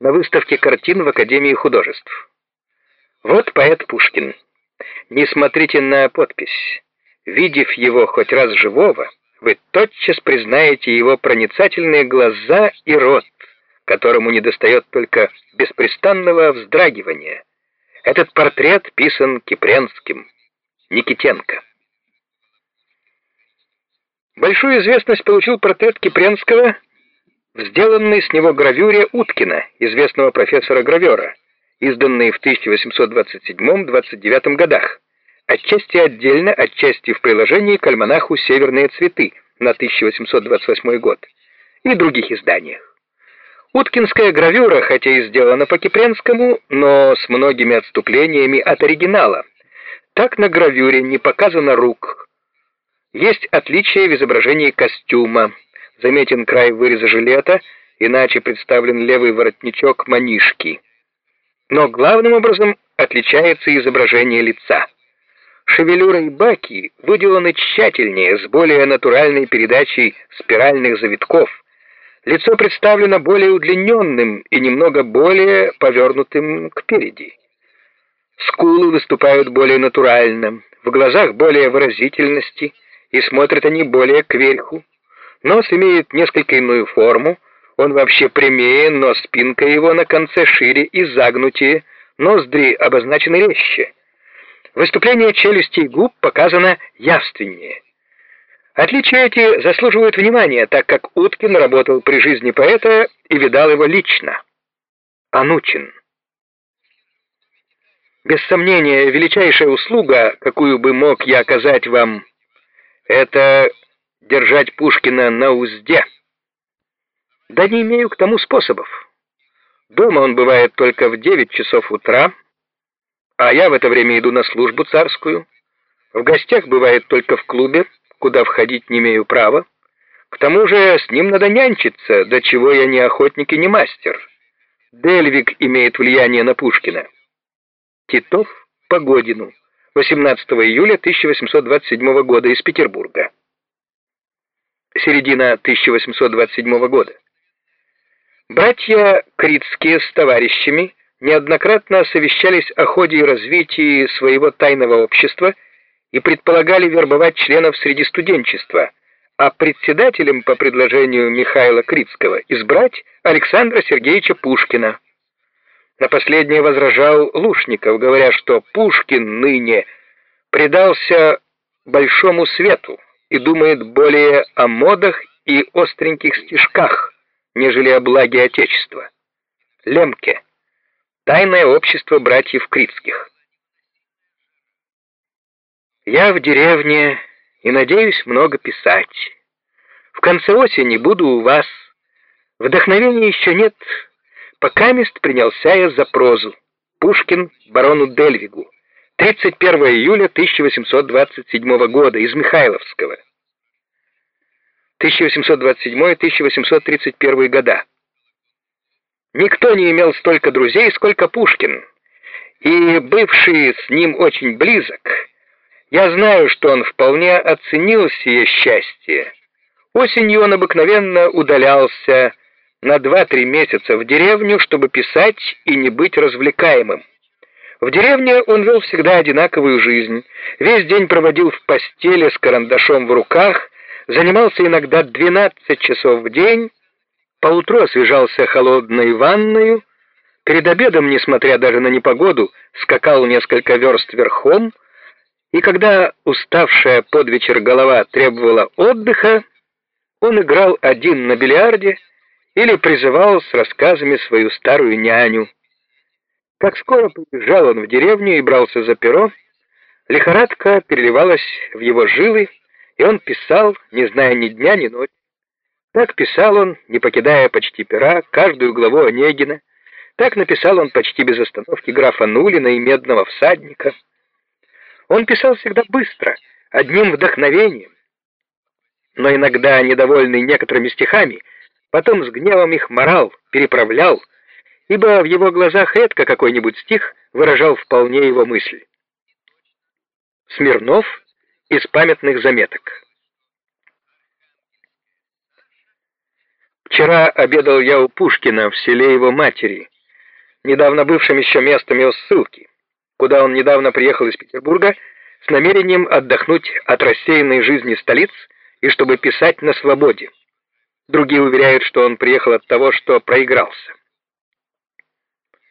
на выставке картин в Академии художеств. Вот поэт Пушкин. Не смотрите на подпись. Видев его хоть раз живого, вы тотчас признаете его проницательные глаза и рот, которому недостает только беспрестанного вздрагивания. Этот портрет писан Кипренским, Никитенко. Большую известность получил портрет Кипренского сделанной с него гравюре Уткина, известного профессора-гравера, изданной в 1827-29 годах, отчасти отдельно, отчасти в приложении к альманаху «Северные цветы» на 1828 год и других изданиях. Уткинская гравюра, хотя и сделана по Кипренскому, но с многими отступлениями от оригинала. Так на гравюре не показано рук. Есть отличие в изображении костюма. Заметен край выреза жилета, иначе представлен левый воротничок манишки. Но главным образом отличается изображение лица. Шевелюра и баки выделаны тщательнее, с более натуральной передачей спиральных завитков. Лицо представлено более удлиненным и немного более повернутым кпереди. Скулы выступают более натурально, в глазах более выразительности, и смотрят они более кверху. Нос имеет несколько иную форму, он вообще прямее, но спинка его на конце шире и загнутее, ноздри обозначены резче. Выступление челюсти и губ показано явственнее. Отличия эти заслуживают внимания, так как Уткин работал при жизни поэта и видал его лично. Анучин. Без сомнения, величайшая услуга, какую бы мог я оказать вам, это держать Пушкина на узде. Да не имею к тому способов. Дома он бывает только в 9 часов утра, а я в это время иду на службу царскую. В гостях бывает только в клубе, куда входить не имею права. К тому же с ним надо нянчиться, до чего я не охотник и не мастер. Дельвик имеет влияние на Пушкина. Титов Погодину. 18 июля 1827 года из Петербурга. Середина 1827 года. Братья Критские с товарищами неоднократно совещались о ходе и развитии своего тайного общества и предполагали вербовать членов среди студенчества, а председателем по предложению Михаила Критского избрать Александра Сергеевича Пушкина. На последнее возражал Лушников, говоря, что Пушкин ныне предался большому свету и думает более о модах и остреньких стишках, нежели о благе Отечества. Лемке. Тайное общество братьев Критских. Я в деревне и надеюсь много писать. В конце осени буду у вас. Вдохновения еще нет. Пока мест принялся я за прозу. Пушкин барону Дельвигу. 31 июля 1827 года из Михайловского. 1827-1831 года. Никто не имел столько друзей, сколько Пушкин, и бывший с ним очень близок, я знаю, что он вполне оценил сие счастье. Осенью он обыкновенно удалялся на два-три месяца в деревню, чтобы писать и не быть развлекаемым. В деревне он вел всегда одинаковую жизнь, весь день проводил в постели с карандашом в руках, занимался иногда 12 часов в день, поутру освежался холодной ванною, перед обедом, несмотря даже на непогоду, скакал несколько верст верхом, и когда уставшая под вечер голова требовала отдыха, он играл один на бильярде или призывал с рассказами свою старую няню. Как скоро приезжал он в деревню и брался за перо, лихорадка переливалась в его жилы, и он писал, не зная ни дня, ни ночи. Так писал он, не покидая почти пера, каждую главу Онегина. Так написал он почти без остановки графа Нулина и Медного всадника. Он писал всегда быстро, одним вдохновением. Но иногда, недовольный некоторыми стихами, потом с гневом их морал, переправлял, ибо в его глазах редко какой-нибудь стих выражал вполне его мысль. Смирнов из памятных заметок. Вчера обедал я у Пушкина в селе его матери, недавно бывшим еще местом его ссылки, куда он недавно приехал из Петербурга с намерением отдохнуть от рассеянной жизни столиц и чтобы писать на свободе. Другие уверяют, что он приехал от того, что проигрался.